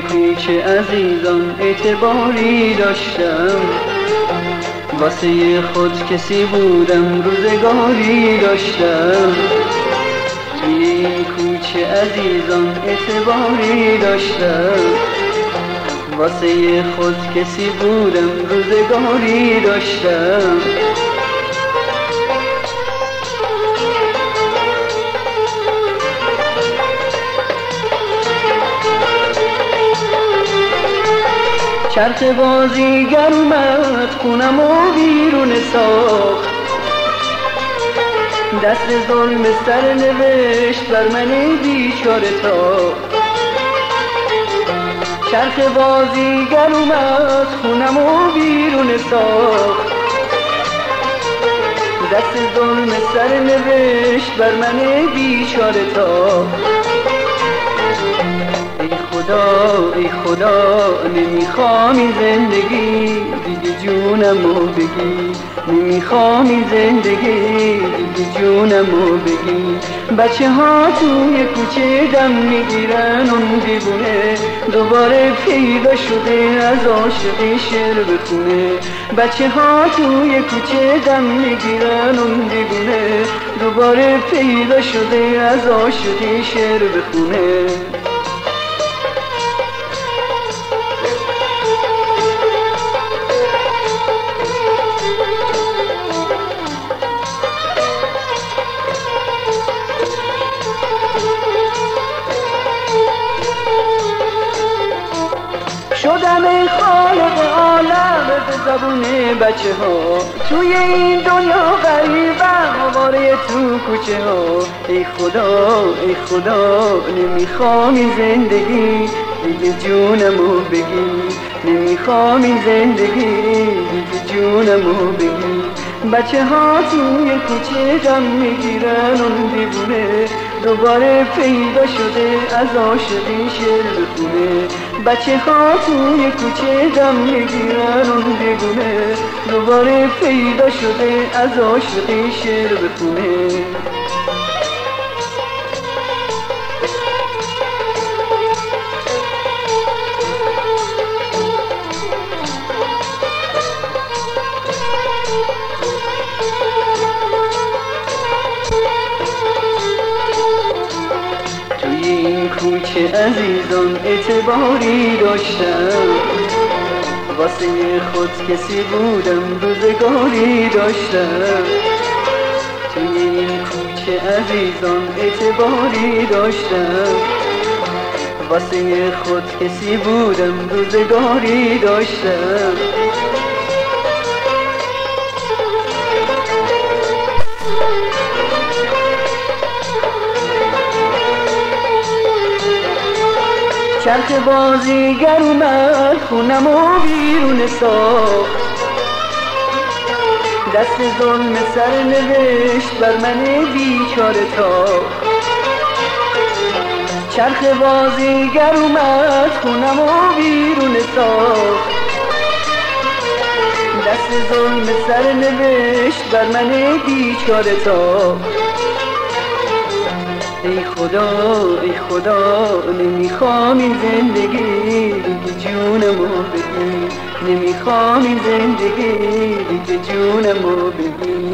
کوچه عزیزان اعتباری داشتم. واسه خود کسی بودم روزگاری داشتم. توی این کوچه عزیزان اعتباری داشتم. واسه خود کسی بودم روزگاری داشتم. چرخ بازیگر اومد خونم و بیرون ساخت. دست ظلم سر نوشت بر من بیچاره تا چرخ بازیگر اومد خونم و بیرون ساخت. دست ظلم سر نوشت بر من بیچاره تا خدا ای خدا نمی‌خوام زندگی دیگه جونمو بگی. نمی‌خوام زندگی دیگه جونمو بگی. بچه ها توی کوچه دم می‌گیرن اون دیوونه دوباره پیدا شده از عاشقی شعر بخونه بچه ها توی کوچه دم می‌گیرن اون دیوونه دوباره پیدا شده از عاشقی شعر بخونه ای خالق عالم به زبون بچه ها توی این دنیا غریبم آواره تو کوچه ها. ای خدا ای خدا نمی‌خوام این زندگی دیگه جونمو بگی. نمی‌خوام این زندگی دیگه جونمو بگی. بچه ها توی کوچه جمع می‌گیرن اون دیوونه. دوباره پیدا شده از عاشقی شعر بخونه بچه ها توی کوچه دم می‌گیرن اون دیوونه دوباره پیدا شده از عاشقی شعر بخونه کوچه عزیزان اعتباری داشتم. واسه خود کسی بودم روزگاری داشتم. توی این کوچه عزیزان اعتباری داشتم. واسه خود کسی بودم روزگاری داشتم. چرخ بازیگر اومد خونم و بیرون ساخت. دست ظلم سر نوشت بر من بیچاره تا چرخ بازیگر اومد خونم و بیرون ساخت. دست ظلم سر نوشت بر من بیچاره تا ای خدا ای خدا نمی‌خوام این زندگی دیگه جونمو بگی نمی‌خوام این زندگی دیگه جونمو بگی.